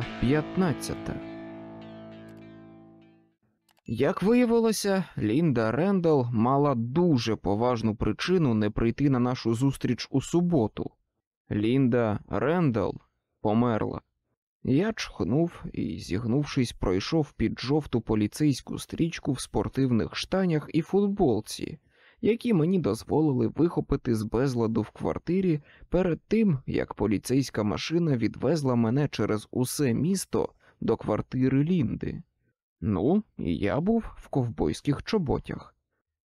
Глава 15 Як виявилося, Лінда Рендал мала дуже поважну причину не прийти на нашу зустріч у суботу. Лінда Рендал померла. Я чхнув і, зігнувшись, пройшов під жовту поліцейську стрічку в спортивних штанях і футболці, які мені дозволили вихопити з безладу в квартирі перед тим, як поліцейська машина відвезла мене через усе місто до квартири Лінди. Ну, і я був в ковбойських чоботях.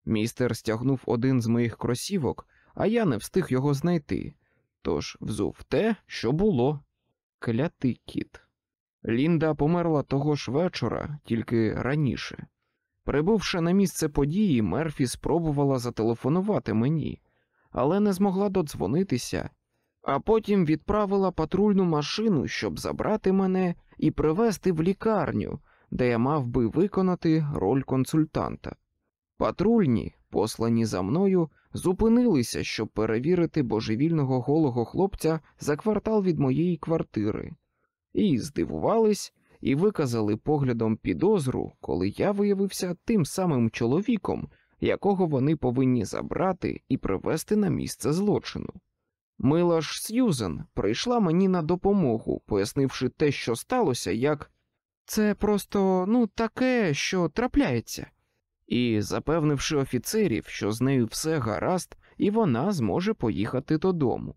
Містер стягнув один з моїх кросівок, а я не встиг його знайти, тож взув те, що було. Клятий кіт. Лінда померла того ж вечора, тільки раніше. Прибувши на місце події, Мерфі спробувала зателефонувати мені, але не змогла додзвонитися, а потім відправила патрульну машину, щоб забрати мене і привезти в лікарню, де я мав би виконати роль консультанта. Патрульні, послані за мною, зупинилися, щоб перевірити божевільного голого хлопця за квартал від моєї квартири, і здивувались і виказали поглядом підозру, коли я виявився тим самим чоловіком, якого вони повинні забрати і привезти на місце злочину. Мила ж Сьюзен прийшла мені на допомогу, пояснивши те, що сталося, як це просто ну таке, що трапляється, і запевнивши офіцерів, що з нею все гаразд, і вона зможе поїхати додому.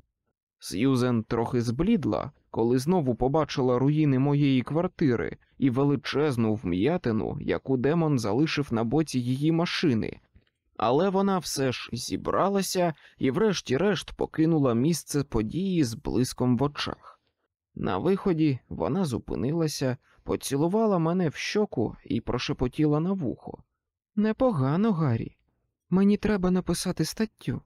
Сьюзен трохи зблідла, коли знову побачила руїни моєї квартири і величезну вм'ятину, яку демон залишив на боці її машини, але вона все ж зібралася і, врешті-решт, покинула місце події з блиском в очах. На виході вона зупинилася, поцілувала мене в щоку і прошепотіла на вухо. Непогано, Гаррі. Мені треба написати статтю.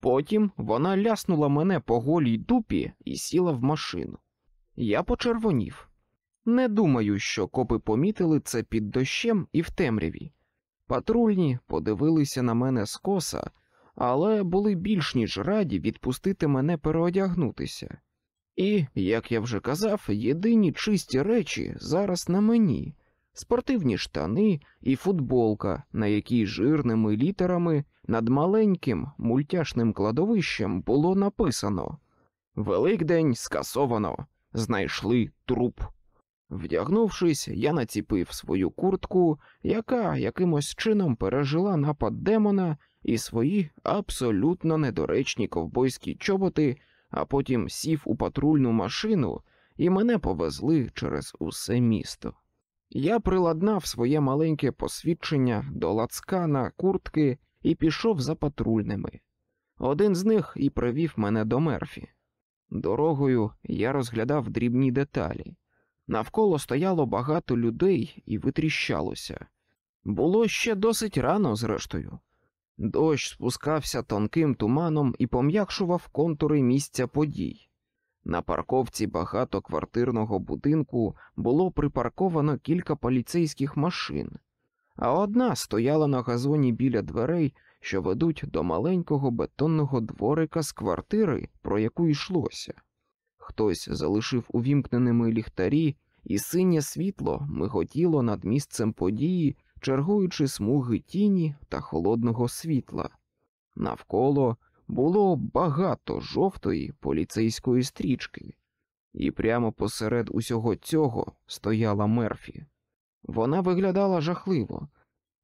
Потім вона ляснула мене по голій дупі і сіла в машину. Я почервонів. Не думаю, що копи помітили це під дощем і в темряві. Патрульні подивилися на мене скоса, але були більш ніж раді відпустити мене переодягнутися. І, як я вже казав, єдині чисті речі зараз на мені спортивні штани і футболка, на якій жирними літерами над маленьким мультяшним кладовищем було написано Великдень скасовано, знайшли труп. Вдягнувшись, я націпив свою куртку, яка якимось чином пережила напад демона і свої абсолютно недоречні ковбойські чоботи, а потім сів у патрульну машину, і мене повезли через усе місто. Я приладнав своє маленьке посвідчення до лацкана куртки і пішов за патрульними. Один з них і привів мене до мерфі. Дорогою я розглядав дрібні деталі. Навколо стояло багато людей і витріщалося. Було ще досить рано, зрештою. Дощ спускався тонким туманом і пом'якшував контури місця подій. На парковці багатоквартирного будинку було припарковано кілька поліцейських машин, а одна стояла на газоні біля дверей, що ведуть до маленького бетонного дворика з квартири, про яку йшлося. Хтось залишив увімкненими ліхтарі, і синє світло миготіло над місцем події, чергуючи смуги тіні та холодного світла. Навколо було багато жовтої поліцейської стрічки, і прямо посеред усього цього стояла Мерфі. Вона виглядала жахливо,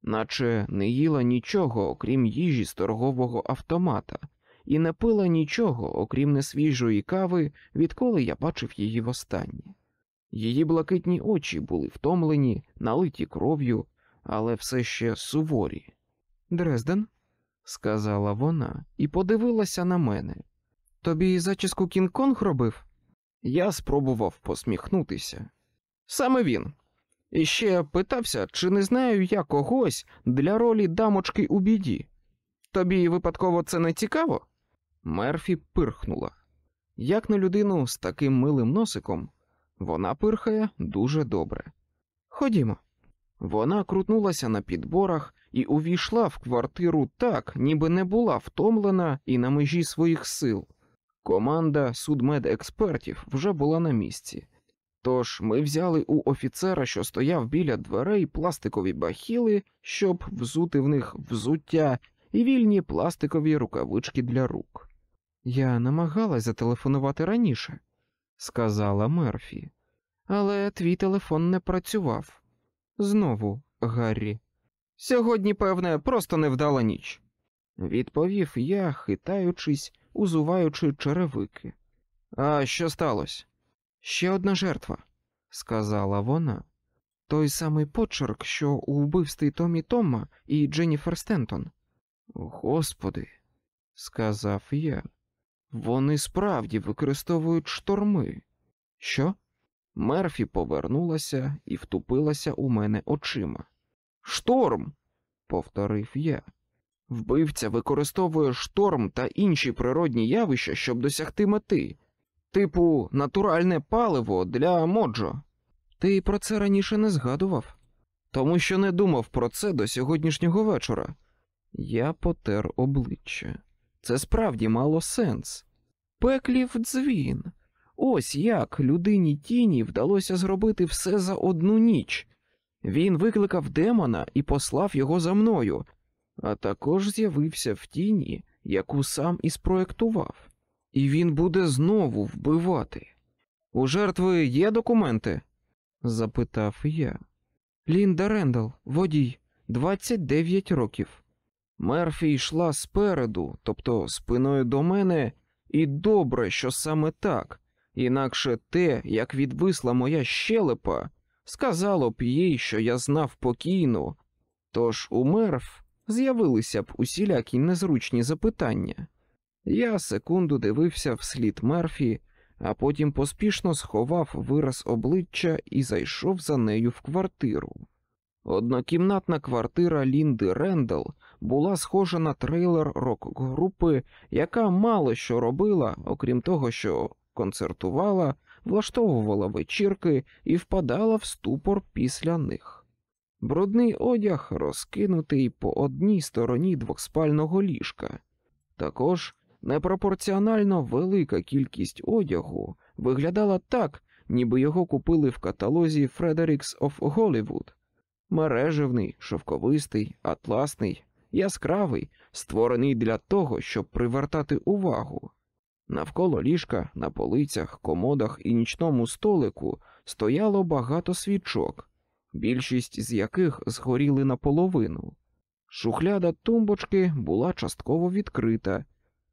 наче не їла нічого, окрім їжі з торгового автомата, і не пила нічого, окрім несвіжої кави, відколи я бачив її востаннє. Її блакитні очі були втомлені, налиті кров'ю, але все ще суворі. Дрезден, сказала вона, і подивилася на мене. Тобі зачіску Кінг-Конг робив? Я спробував посміхнутися. Саме він. І ще питався, чи не знаю я когось для ролі дамочки у біді. Тобі випадково це не цікаво? Мерфі пирхнула. Як на людину з таким милим носиком, вона пирхає дуже добре. Ходімо. Вона крутнулася на підборах і увійшла в квартиру так, ніби не була втомлена і на межі своїх сил. Команда судмедекспертів вже була на місці, Тож ми взяли у офіцера, що стояв біля дверей, пластикові бахіли, щоб взути в них взуття, і вільні пластикові рукавички для рук. Я намагалась зателефонувати раніше, сказала Мерфі, але твій телефон не працював. Знову, Гаррі. Сьогодні, певне, просто невдала ніч, відповів я, хитаючись, узуваючи черевики. А що сталося? Ще одна жертва, сказала вона. Той самий почерк, що у вбивстві Томі Тома і Дженніфер Стентон. Господи, сказав я. Вони справді використовують шторми. Що? Мерфі повернулася і втупилася у мене очима. Шторм, повторив я. Вбивця використовує шторм та інші природні явища, щоб досягти мети, типу натуральне паливо для моджо. Ти про це раніше не згадував, тому що не думав про це до сьогоднішнього вечора. Я потер обличчя. Це справді мало сенс. Пеклів дзвін. Ось як людині тіні вдалося зробити все за одну ніч. Він викликав демона і послав його за мною, а також з'явився в тіні, яку сам і спроектував. І він буде знову вбивати. У жертви є документи? запитав я. Лінда Рендал, водій, 29 років. Мерфі йшла спереду, тобто спиною до мене, і добре, що саме так, інакше те, як відвисла моя щелепа, сказало б їй, що я знав покійну, тож у мерф з'явилися б усілякі незручні запитання. Я секунду дивився вслід Мерфі, а потім поспішно сховав вираз обличчя і зайшов за нею в квартиру. Однокімнатна квартира Лінди Рендал була схожа на трейлер рок-групи, яка мало що робила, окрім того, що концертувала, влаштовувала вечірки і впадала в ступор після них. Брудний одяг розкинутий по одній стороні двохспального ліжка. Також непропорціонально велика кількість одягу виглядала так, ніби його купили в каталозі Fredericks of Hollywood. Мережевний, шовковистий, атласний, яскравий, створений для того, щоб привертати увагу. Навколо ліжка, на полицях, комодах і нічному столику стояло багато свічок, більшість з яких згоріли наполовину. Шухляда тумбочки була частково відкрита,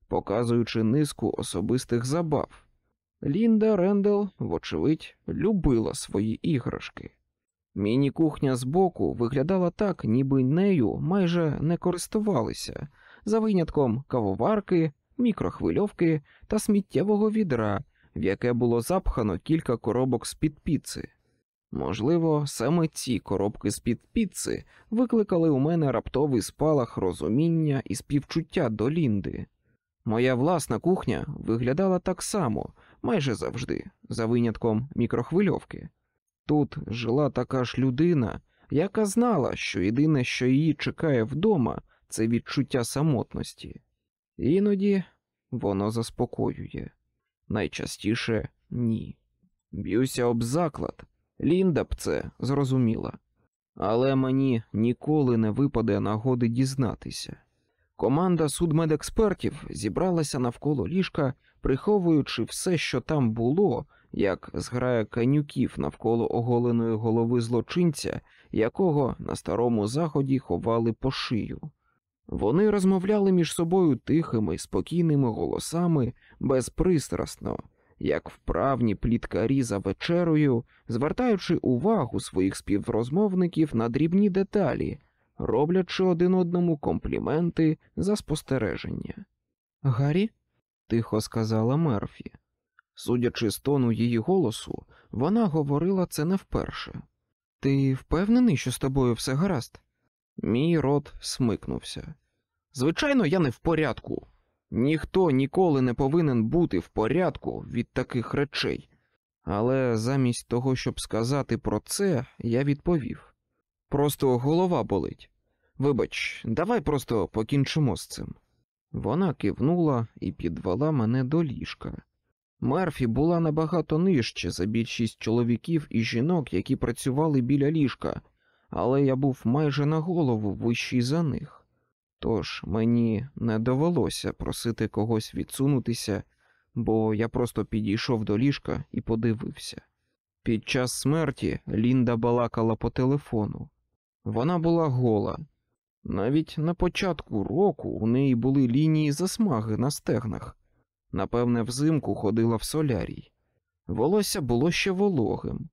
показуючи низку особистих забав. Лінда Рендел, вочевидь, любила свої іграшки. Міні-кухня збоку виглядала так, ніби нею майже не користувалися, за винятком кавоварки, мікрохвильовки та сміттєвого відра, в яке було запхано кілька коробок з-під піци. Можливо, саме ці коробки з-під піци викликали у мене раптовий спалах розуміння і співчуття до Лінди. Моя власна кухня виглядала так само, майже завжди, за винятком мікрохвильовки. Тут жила така ж людина, яка знала, що єдине, що її чекає вдома, це відчуття самотності. Іноді воно заспокоює, найчастіше ні. Б'юся об заклад, Лінда б це зрозуміла, але мені ніколи не випаде нагоди дізнатися. Команда судмедекспертів зібралася навколо ліжка, приховуючи все, що там було, як зграя канюків навколо оголеної голови злочинця, якого на старому заході ховали по шию. Вони розмовляли між собою тихими, спокійними голосами, безпристрасно, як вправні пліткарі за вечерою, звертаючи увагу своїх співрозмовників на дрібні деталі, роблячи один одному компліменти за спостереження. Гаррі, тихо сказала Мерфі. Судячи з тону її голосу, вона говорила це не вперше. Ти впевнений, що з тобою все гаразд? Мій рот смикнувся. Звичайно, я не в порядку. Ніхто ніколи не повинен бути в порядку від таких речей. Але замість того, щоб сказати про це, я відповів. Просто голова болить. Вибач, давай просто покінчимо з цим. Вона кивнула і підвела мене до ліжка. Мерфі була набагато нижче за більшість чоловіків і жінок, які працювали біля ліжка, але я був майже на голову вищий за них. Тож мені не довелося просити когось відсунутися, бо я просто підійшов до ліжка і подивився. Під час смерті Лінда балакала по телефону. Вона була гола. Навіть на початку року у неї були лінії засмаги на стегнах. Напевне, взимку ходила в солярій. Волосся було ще вологим.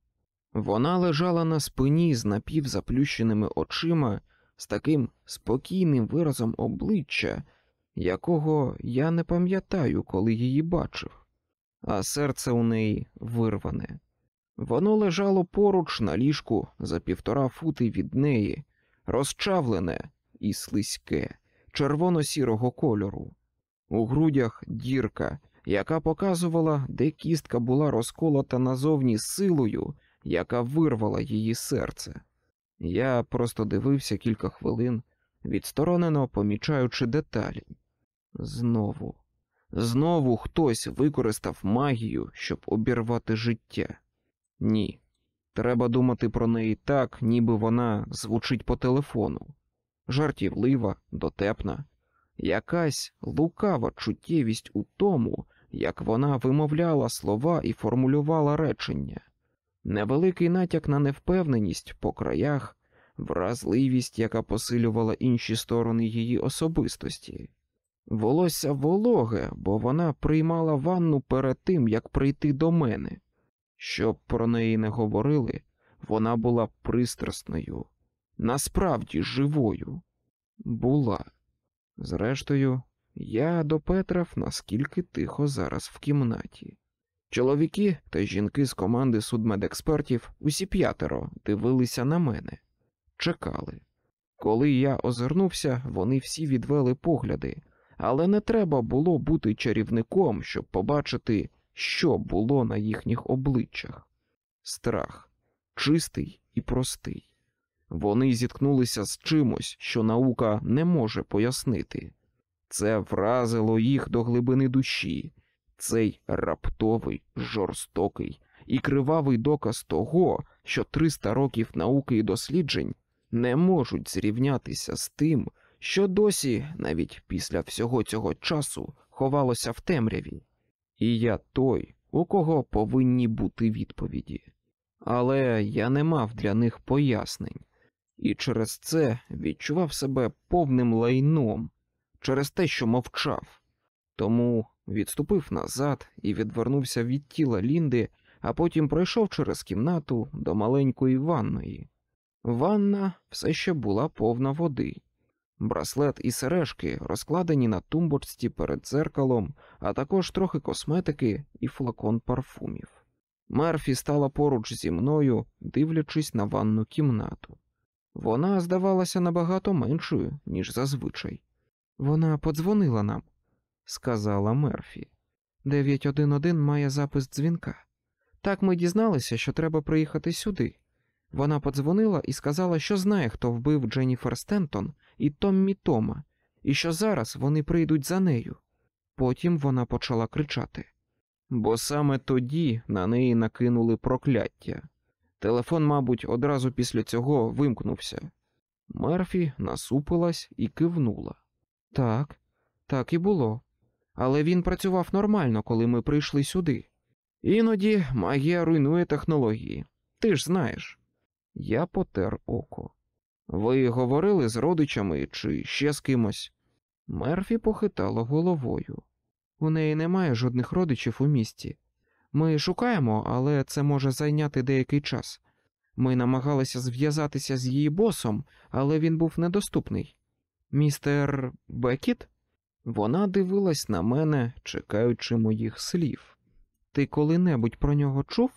Вона лежала на спині з напівзаплющеними очима, з таким спокійним виразом обличчя, якого я не пам'ятаю, коли її бачив, а серце у неї вирване. Воно лежало поруч на ліжку за півтора фути від неї, розчавлене і слизьке, червоно-сірого кольору. У грудях дірка, яка показувала, де кістка була розколота назовні силою, яка вирвала її серце. Я просто дивився кілька хвилин, відсторонено помічаючи деталі. Знову, знову хтось використав магію, щоб обірвати життя. Ні, треба думати про неї так, ніби вона звучить по телефону. Жартівлива, дотепна, якась лукава чуттєвість у тому, як вона вимовляла слова і формулювала речення, невеликий натяк на невпевненість по краях, вразливість, яка посилювала інші сторони її особистості. Волосся вологе, бо вона приймала ванну перед тим, як прийти до мене. Щоб про неї не говорили, вона була пристрасною, насправді живою. Була. Зрештою, я допетрав, наскільки тихо зараз в кімнаті. Чоловіки та жінки з команди судмедекспертів усі п'ятеро дивилися на мене, чекали. Коли я озирнувся, вони всі відвели погляди, але не треба було бути чарівником, щоб побачити, що було на їхніх обличчях. Страх, чистий і простий. Вони зіткнулися з чимось, що наука не може пояснити. Це вразило їх до глибини душі, цей раптовий, жорстокий і кривавий доказ того, що 300 років науки і досліджень не можуть зрівнятися з тим, що досі, навіть після всього цього часу, ховалося в темряві. І я той, у кого повинні бути відповіді. Але я не мав для них пояснень, і через це відчував себе повним лайном, через те, що мовчав. Тому відступив назад і відвернувся від тіла Лінди, а потім пройшов через кімнату до маленької ванної. Ванна все ще була повна води. Браслет і сережки розкладені на тумбочці перед дзеркалом, а також трохи косметики і флакон парфумів. Мерфі стала поруч зі мною, дивлячись на ванну кімнату. Вона здавалася набагато меншою, ніж зазвичай. Вона подзвонила нам, сказала Мерфі. 911 має запис дзвінка. Так ми дізналися, що треба приїхати сюди. Вона подзвонила і сказала, що знає, хто вбив Дженніфер Стентон і Томмі Тома, і що зараз вони прийдуть за нею. Потім вона почала кричати. Бо саме тоді на неї накинули прокляття. Телефон, мабуть, одразу після цього вимкнувся. Мерфі насупилась і кивнула. Так, так і було. Але він працював нормально, коли ми прийшли сюди. Іноді магія руйнує технології. Ти ж знаєш. Я потер око. Ви говорили з родичами чи ще з кимось? Мерфі похитала головою. У неї немає жодних родичів у місті. Ми шукаємо, але це може зайняти деякий час. Ми намагалися зв'язатися з її босом, але він був недоступний. Містер Бекіт? Вона дивилась на мене, чекаючи моїх слів. Ти коли-небудь про нього чув?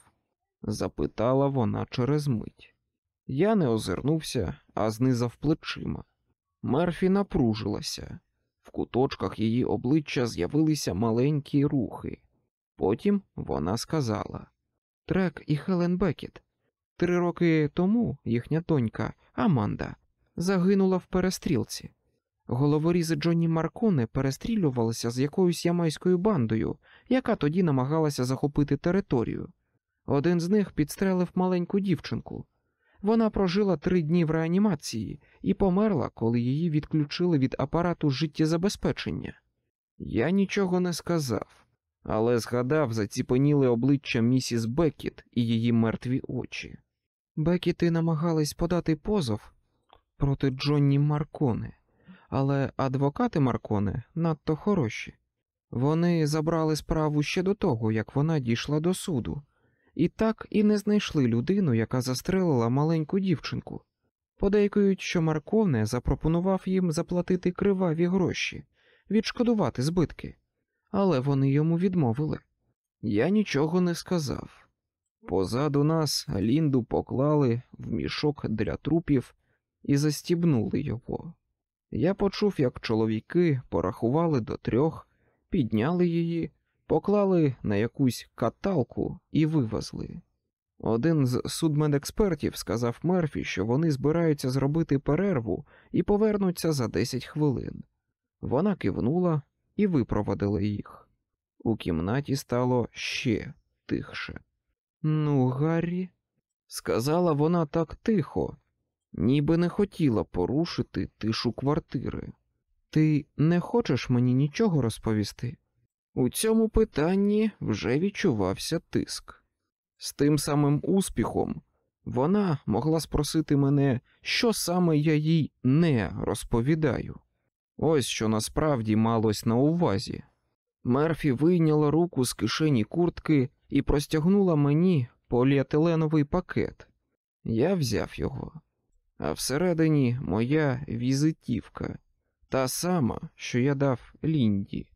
запитала вона через мить. Я не озирнувся, а знизав плечима. Мерфі напружилася. В куточках її обличчя з'явилися маленькі рухи. Потім вона сказала Трек і Хелен Бекет. Три роки тому їхня донька Аманда загинула в перестрілці. Головорізи Джонні Марконе перестрілювалися з якоюсь ямайською бандою, яка тоді намагалася захопити територію. Один з них підстрелив маленьку дівчинку. Вона прожила три дні в реанімації і померла, коли її відключили від апарату життєзабезпечення. Я нічого не сказав, але згадав заціпеніли обличчя місіс Бекіт і її мертві очі. Бекіти намагались подати позов проти Джонні Марконе, але адвокати Марконе надто хороші. Вони забрали справу ще до того, як вона дійшла до суду, і так і не знайшли людину, яка застрелила маленьку дівчинку. Подейкують, що Марконе запропонував їм заплатити криваві гроші, відшкодувати збитки, але вони йому відмовили. Я нічого не сказав. Позаду нас Лінду поклали в мішок для трупів і застібнули його. Я почув, як чоловіки порахували до трьох, підняли її, поклали на якусь каталку і вивезли. Один з судмедекспертів сказав Мерфі, що вони збираються зробити перерву і повернуться за 10 хвилин. Вона кивнула і випровадила їх. У кімнаті стало ще тихше. Ну, Гаррі, сказала вона так тихо, ніби не хотіла порушити тишу квартири. Ти не хочеш мені нічого розповісти? У цьому питанні вже відчувався тиск. З тим самим успіхом вона могла спросити мене, що саме я їй не розповідаю. Ось що насправді малось на увазі. Мерфі вийняла руку з кишені куртки і простягнула мені поліетиленовий пакет. Я взяв його, а всередині моя візитівка, та сама, що я дав Лінді,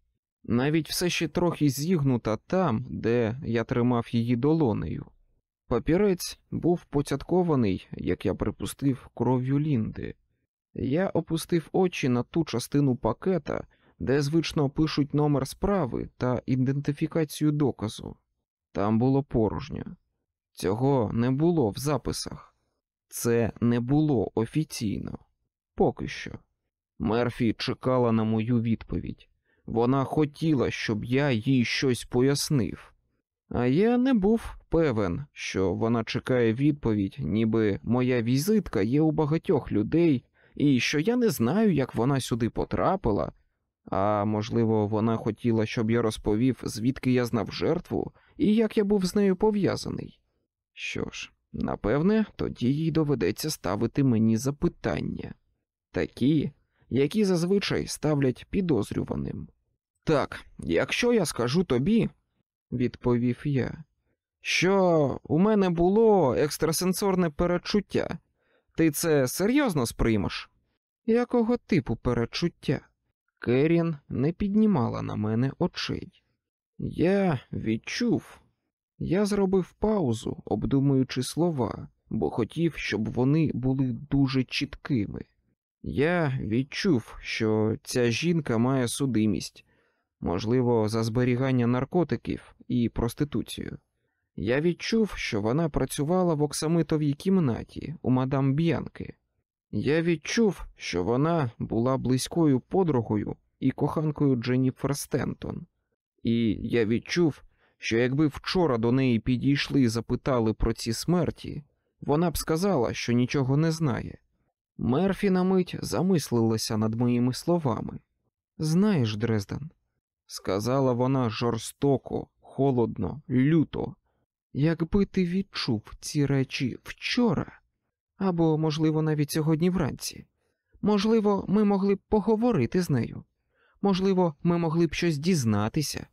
навіть все ще трохи зігнута там, де я тримав її долонею. Папірець був поцяткований, як я припустив, кров'ю Лінди. Я опустив очі на ту частину пакета, де звично пишуть номер справи та ідентифікацію доказу. Там було порожньо. Цього не було в записах. Це не було офіційно. Поки що. Мерфі чекала на мою відповідь. Вона хотіла, щоб я їй щось пояснив. А я не був певен, що вона чекає відповідь, ніби моя візитка є у багатьох людей, і що я не знаю, як вона сюди потрапила, а можливо, вона хотіла, щоб я розповів, звідки я знав жертву і як я був з нею пов'язаний. Що ж, напевне, тоді їй доведеться ставити мені запитання такі, які зазвичай ставлять підозрюваним. Так, якщо я скажу тобі, відповів я, що у мене було екстрасенсорне перечуття, ти це серйозно сприймеш? Якого типу перечуття? Керін не піднімала на мене очей. Я відчув, я зробив паузу, обдумуючи слова, бо хотів, щоб вони були дуже чіткими. Я відчув, що ця жінка має судимість, можливо, за зберігання наркотиків і проституцію. Я відчув, що вона працювала в оксамитовій кімнаті у мадам Б'янки. Я відчув, що вона була близькою подругою і коханкою Дженніфер Стентон. І я відчув, що якби вчора до неї підійшли і запитали про ці смерті, вона б сказала, що нічого не знає. Мерфі на мить замислилася над моїми словами. Знаєш, Дрезден, сказала вона жорстоко, холодно, люто. Якби ти відчув ці речі вчора, або, можливо, навіть сьогодні вранці, можливо, ми могли б поговорити з нею, можливо, ми могли б щось дізнатися,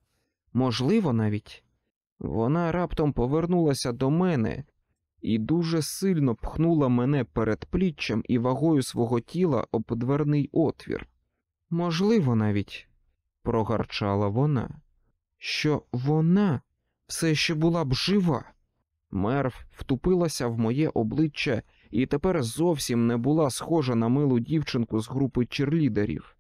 можливо, навіть. Вона раптом повернулася до мене і дуже сильно пхнула мене перед пліччям і вагою свого тіла об дверний отвір. Можливо, навіть, прогарчала вона, що вона все ще була б жива. Мерв втупилася в моє обличчя і тепер зовсім не була схожа на милу дівчинку з групи черлідерів,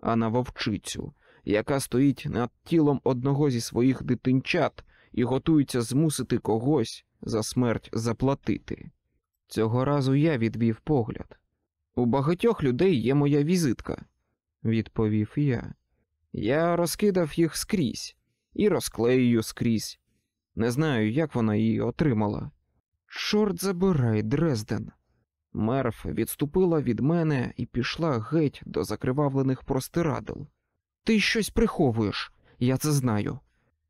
а на вовчицю, яка стоїть над тілом одного зі своїх дитинчат і готується змусити когось за смерть заплатити. Цього разу я відвів погляд. У багатьох людей є моя візитка, відповів я. Я розкидав їх скрізь і розклею скрізь. Не знаю, як вона її отримала. Чорт забирай, Дрезден. Мерф відступила від мене і пішла геть до закривавлених простирадл. Ти щось приховуєш, я це знаю.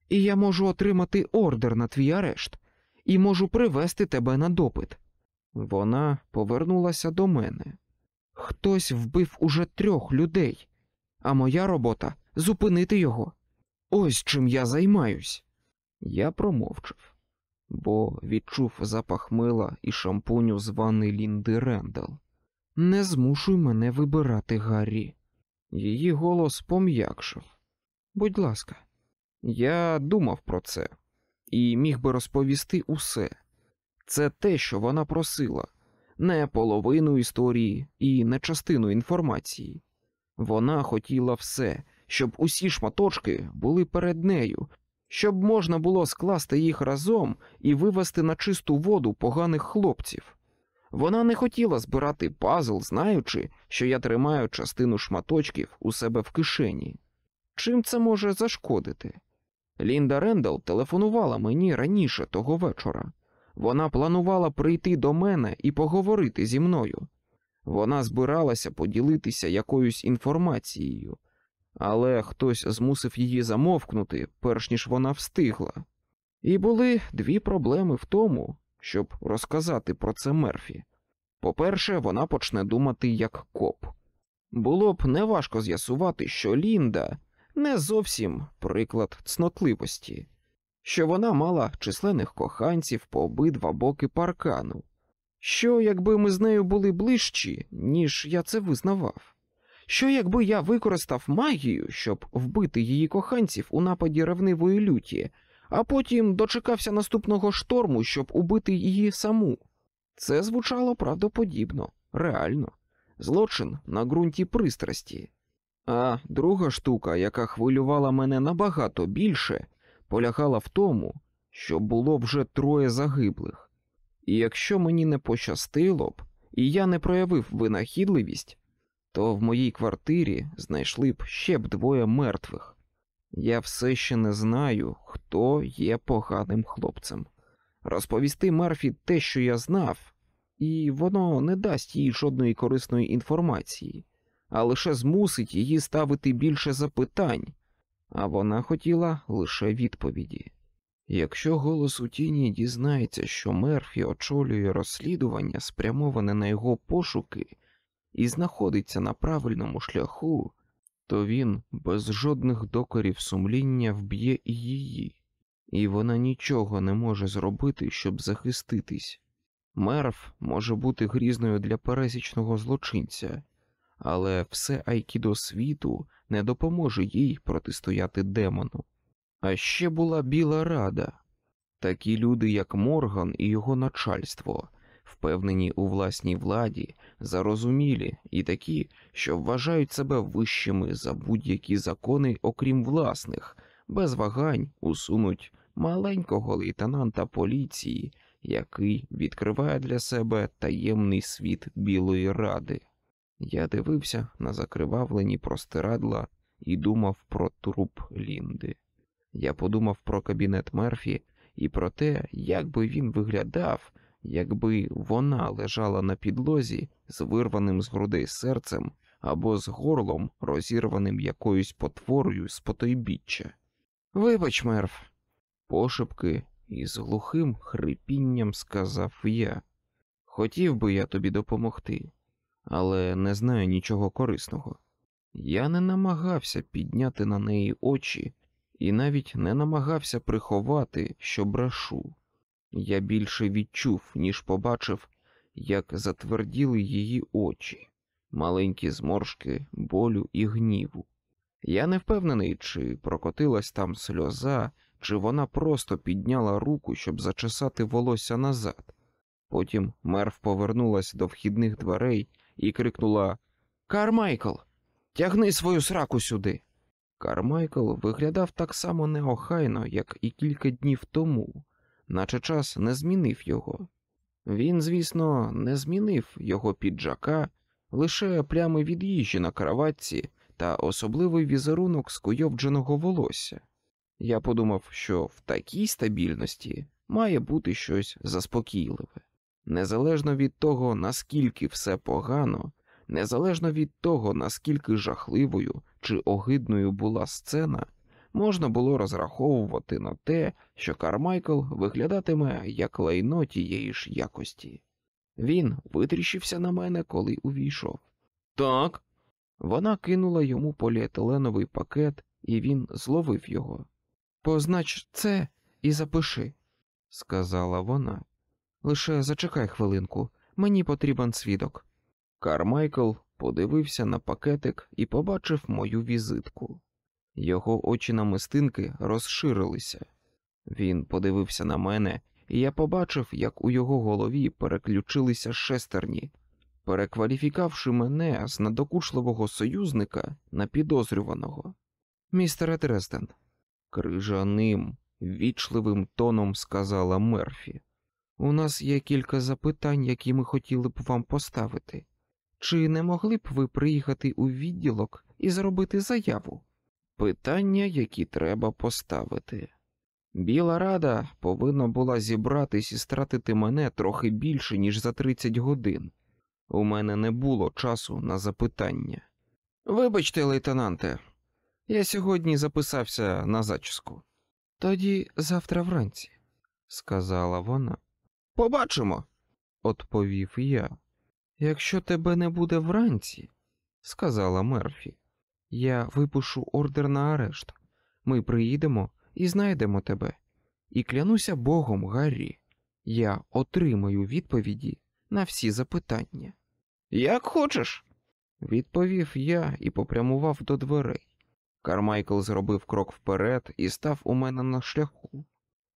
І я можу отримати ордер на твій арешт, і можу привести тебе на допит. Вона повернулася до мене. Хтось вбив уже трьох людей, а моя робота зупинити його. Ось чим я займаюсь. Я промовчав, бо відчув запах мила і шампуню з ванни Лінди Рендал. Не змушуй мене вибирати, Гаррі. Її голос пом'якшив. Будь ласка, я думав про це і міг би розповісти усе. Це те, що вона просила, не половину історії і не частину інформації. Вона хотіла все, щоб усі шматочки були перед нею, щоб можна було скласти їх разом і вивести на чисту воду поганих хлопців. Вона не хотіла збирати пазл, знаючи, що я тримаю частину шматочків у себе в кишені. Чим це може зашкодити? Лінда Рендал телефонувала мені раніше того вечора. Вона планувала прийти до мене і поговорити зі мною. Вона збиралася поділитися якоюсь інформацією, але хтось змусив її замовкнути, перш ніж вона встигла. І були дві проблеми в тому, щоб розказати про це Мерфі. По-перше, вона почне думати як коп. Було б неважко з'ясувати, що Лінда не зовсім приклад цнотливості, що вона мала численних коханців по обидва боки паркану, що якби ми з нею були ближчі, ніж я це визнавав, що якби я використав магію, щоб вбити її коханців у нападі ревнивої люті, а потім дочекався наступного шторму, щоб убити її саму. Це звучало правдоподібно, реально, злочин на ґрунті пристрасті. А друга штука, яка хвилювала мене набагато більше, полягала в тому, що було вже троє загиблих. І якщо мені не пощастило б, і я не проявив винахідливість, то в моїй квартирі знайшли б ще б двоє мертвих. Я все ще не знаю, хто є поганим хлопцем. Розповісти Мерфі те, що я знав, і воно не дасть їй жодної корисної інформації, а лише змусить її ставити більше запитань, а вона хотіла лише відповіді. Якщо голос у тіні дізнається, що Мерфі очолює розслідування, спрямоване на його пошуки, і знаходиться на правильному шляху, то він без жодних докорів сумління вб'є і її, і вона нічого не може зробити, щоб захиститись. Мерф може бути грізною для пересічного злочинця, але все айкідо світу не допоможе їй протистояти демону. А ще була біла рада. Такі люди, як Морган і його начальство, впевнені у власній владі, зарозумілі і такі, що вважають себе вищими за будь-які закони, окрім власних, без вагань усунуть маленького лейтенанта поліції, який відкриває для себе таємний світ Білої Ради. Я дивився на закривавлені простирадла і думав про труп Лінди. Я подумав про кабінет Мерфі і про те, як би він виглядав, якби вона лежала на підлозі з вирваним з грудей серцем або з горлом, розірваним якоюсь потворою з потойбіччя. Вибач, Мерф, пошепки і з глухим хрипінням сказав я. Хотів би я тобі допомогти, але не знаю нічого корисного. Я не намагався підняти на неї очі і навіть не намагався приховати, що брешу. Я більше відчув, ніж побачив, як затверділи її очі, маленькі зморшки болю і гніву. Я не впевнений, чи прокотилась там сльоза, чи вона просто підняла руку, щоб зачесати волосся назад. Потім мерв повернулась до вхідних дверей і крикнула Кармайкл, тягни свою сраку сюди. Кармайкл виглядав так само неохайно, як і кілька днів тому, наче час не змінив його. Він, звісно, не змінив його піджака, лише плями від їжі на кроватці та особливий візерунок скуйовдженого волосся. Я подумав, що в такій стабільності має бути щось заспокійливе. Незалежно від того, наскільки все погано, незалежно від того, наскільки жахливою чи огидною була сцена, можна було розраховувати на те, що Кармайкл виглядатиме як лайно тієї ж якості. Він витріщився на мене, коли увійшов. Так. Вона кинула йому поліетиленовий пакет, і він зловив його. Познач це і запиши, сказала вона. Лише зачекай хвилинку, мені потрібен свідок. Кармайкл подивився на пакетик і побачив мою візитку. Його очі намистинки розширилися. Він подивився на мене, і я побачив, як у його голові переключилися шестерні, перекваліфікавши мене з надокучливого союзника на підозрюваного. Містере Дрезден, крижаним, вічливим тоном сказала Мерфі. У нас є кілька запитань, які ми хотіли б вам поставити. Чи не могли б ви приїхати у відділок і зробити заяву? Питання, які треба поставити. Біла рада повинна була зібратись і стратити мене трохи більше, ніж за 30 годин. У мене не було часу на запитання. Вибачте, лейтенанте, я сьогодні записався на зачіску. Тоді завтра вранці, сказала вона. Побачимо, відповів я. Якщо тебе не буде вранці, сказала Мерфі, я випишу ордер на арешт. Ми приїдемо і знайдемо тебе. І клянуся Богом, Гаррі, я отримаю відповіді на всі запитання. Як хочеш, відповів я і попрямував до дверей. Кармайкл зробив крок вперед і став у мене на шляху.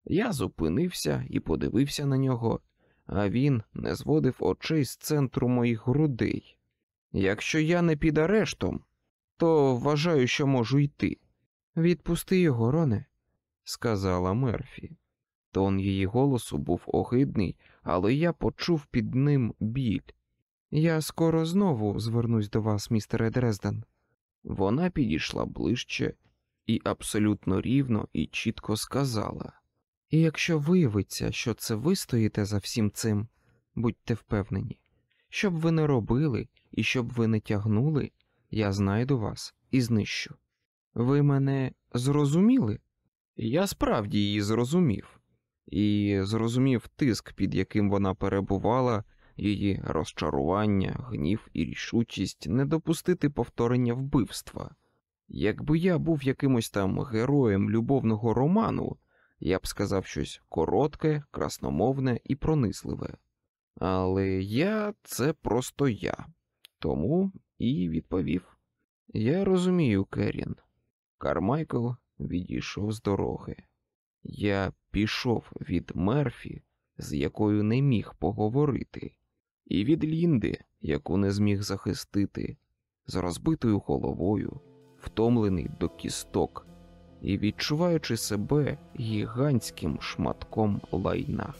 Я зупинився і подивився на нього, а він не зводив очей з центру моїх грудей. Якщо я не під арештом, то вважаю, що можу йти. Відпусти його, Роне, сказала Мерфі. Тон її голосу був огидний, але я почув під ним біль. Я скоро знову звернусь до вас, містере Дрезден. Вона підійшла ближче і абсолютно рівно і чітко сказала. І якщо виявиться, що це ви стоїте за всім цим, будьте впевнені, що б ви не робили і щоб ви не тягнули, я знайду вас і знищу. Ви мене зрозуміли? Я справді її зрозумів, і зрозумів тиск, під яким вона перебувала, її розчарування, гнів і рішучість не допустити повторення вбивства. Якби я був якимось там героєм любовного роману, я б сказав щось коротке, красномовне і пронизливе. Але я це просто я, тому і відповів. Я розумію, Керін. Кармайкл відійшов з дороги. Я пішов від Мерфі, з якою не міг поговорити, і від Лінди, яку не зміг захистити, з розбитою головою, втомлений до кісток і відчуваючи себе гігантським шматком лайна.